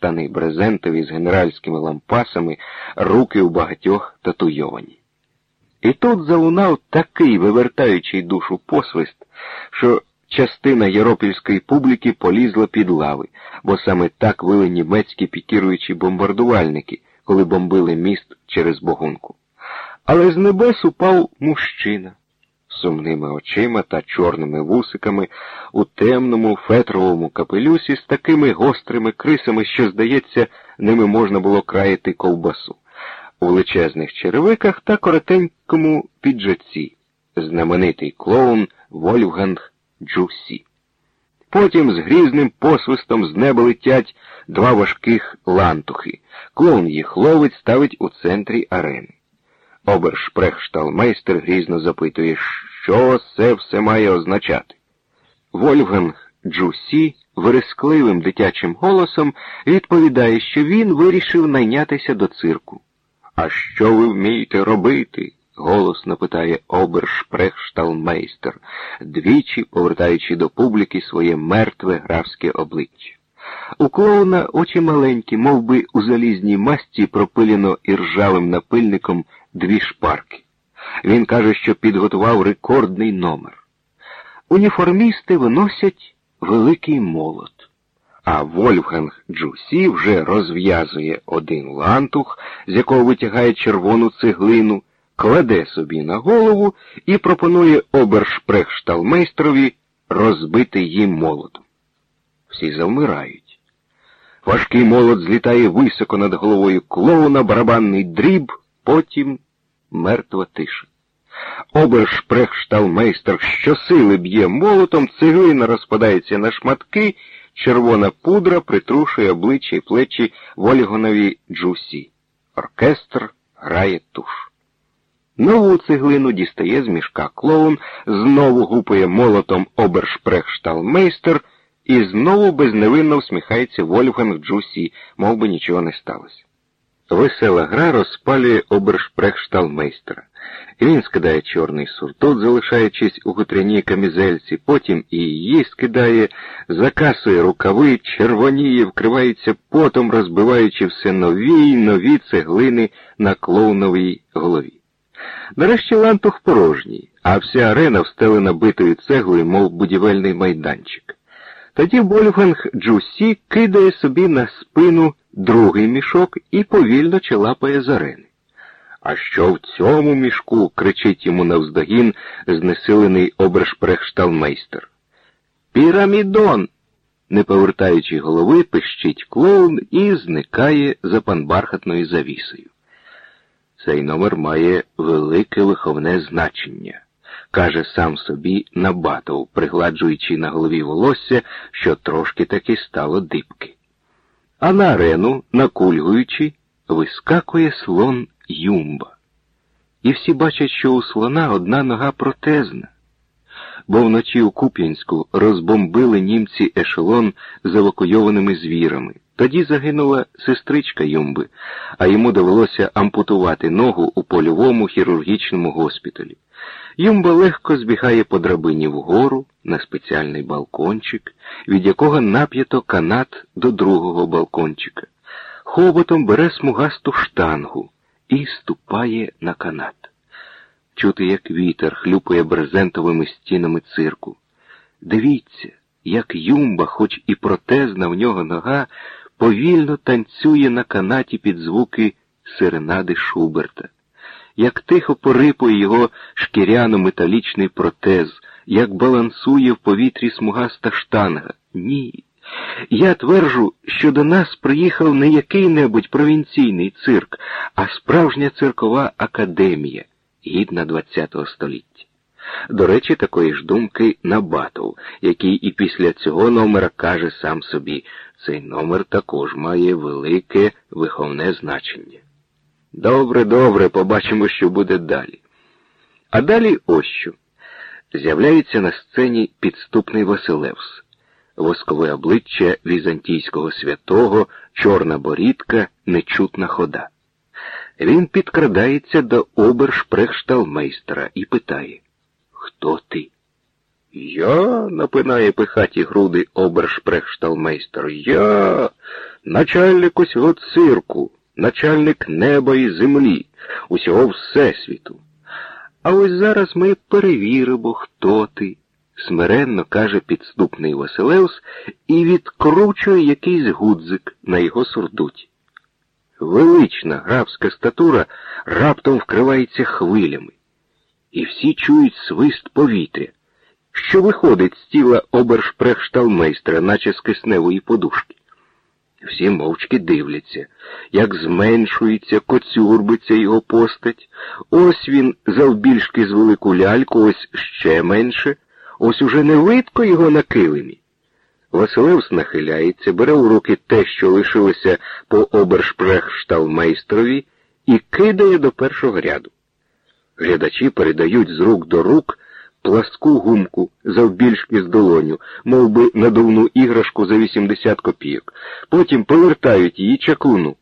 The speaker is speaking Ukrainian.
штани брезентові з генеральськими лампасами, руки у багатьох татуйовані. І тут залунав такий вивертаючий душу посвист, що частина єропільської публіки полізла під лави, бо саме так вили німецькі пікіруючі бомбардувальники, коли бомбили міст через Богунку. Але з небес упав мужчина сумними очима та чорними вусиками у темному фетровому капелюсі з такими гострими крисами, що, здається, ними можна було краяти ковбасу, у величезних черевиках та коротенькому піджаці, знаменитий клоун Вольфганг Джусі. Потім з грізним посвистом з неба летять два важких лантухи. Клоун їх ловить, ставить у центрі арени. Обершпрехшталмейстер грізно запитує, що це все має означати. Вольфганг Джусі верескливим дитячим голосом відповідає, що він вирішив найнятися до цирку. А що ви вмієте робити? голосно питає обершпрехшталмейстер, двічі повертаючи до публіки своє мертве графське обличчя. У клоуна очі маленькі, мов би у залізній масті пропилено іржавим напильником дві шпарки. Він каже, що підготував рекордний номер. Уніформісти виносять великий молот, а Вольфганг Джусі вже розв'язує один лантух, з якого витягає червону цеглину, кладе собі на голову і пропонує обершпрехшталмейстрові розбити їм молотом. Всі завмирають. Важкий молот злітає високо над головою клоуна, барабанний дріб, потім мертва тиша. Обершпрехшталмейстер щосили б'є молотом, цеглина розпадається на шматки, червона пудра притрушує обличчя і плечі Вольгонові Джусі. Оркестр грає туш. Нову цеглину дістає з мішка клоун, знову гупає молотом обершпрехшталмейстер і знову безневинно всміхається Вольфганг Джусі, мов би нічого не сталося. Весела гра розпалює обершпрехшталмейстера. Він скидає чорний суртут, залишаючись у хутряній камізельці, потім і її скидає, закасує рукави, червоніє, вкривається потом, розбиваючи все нові й нові цеглини на клоуновій голові. Нарешті лантух порожній, а вся арена встелена битою цеглою, мов будівельний майданчик. Тоді Вольфганг Джусі кидає собі на спину другий мішок і повільно челапає з арени. А що в цьому мішку? кричить йому навздогін знесилений обершпрехшталмейстер. Пірамідон. Не повертаючи голови, пищить клоун і зникає за панбархатною завісою. Цей номер має велике виховне значення, каже сам собі Набатов, пригладжуючи на голові волосся, що трошки таки стало дибки. А на арену, накульгуючи, вискакує слон Юмба. І всі бачать, що у слона одна нога протезна, бо вночі у Куп'янську розбомбили німці ешелон з евакуйованими звірами. Тоді загинула сестричка Юмби, а йому довелося ампутувати ногу у польовому хірургічному госпіталі. Юмба легко збігає по драбині вгору на спеціальний балкончик, від якого нап'ято канат до другого балкончика. Хоботом бере смугасту штангу і ступає на канат. Чути, як вітер хлюпає брезентовими стінами цирку. Дивіться, як юмба, хоч і протезна в нього нога, повільно танцює на канаті під звуки серенади Шуберта, як тихо порипує його шкіряно-металічний протез, як балансує в повітрі смугаста штанга. Ні. Я тверджу, що до нас приїхав не який-небудь провінційний цирк, а справжня циркова академія, гідна ХХ століття. До речі, такої ж думки Набатов, який і після цього номера каже сам собі, цей номер також має велике виховне значення. Добре, добре, побачимо, що буде далі. А далі ось що. З'являється на сцені підступний Василевс воскове обличчя візантійського святого, чорна борідка, нечутна хода. Він підкрадається до обершпрехшталмейстера і питає Хто ти? Я, напинає пихаті груди обершпрехшталмейстер. Я начальник усього цирку, начальник неба і землі, усього Всесвіту. А ось зараз ми перевіримо, хто ти, смиренно каже підступний Василеус і відкручує якийсь гудзик на його сурдуті. Велична графська статура раптом вкривається хвилями, і всі чують свист повітря, що виходить з тіла обершпрехшталмейстра, наче з кисневої подушки. Всі мовчки дивляться, як зменшується, коцюрбиться його постать. Ось він завбільшки з велику ляльку, ось ще менше, ось уже не видко його на килимі. Василевс нахиляється, бере у руки те, що лишилося по обершпрехшталмейстрові, і кидає до першого ряду. Глядачі передають з рук до рук пласку гумку завбільшки з долоню, мов би надувну іграшку за 80 копійок. Потім повертають її чаклуну.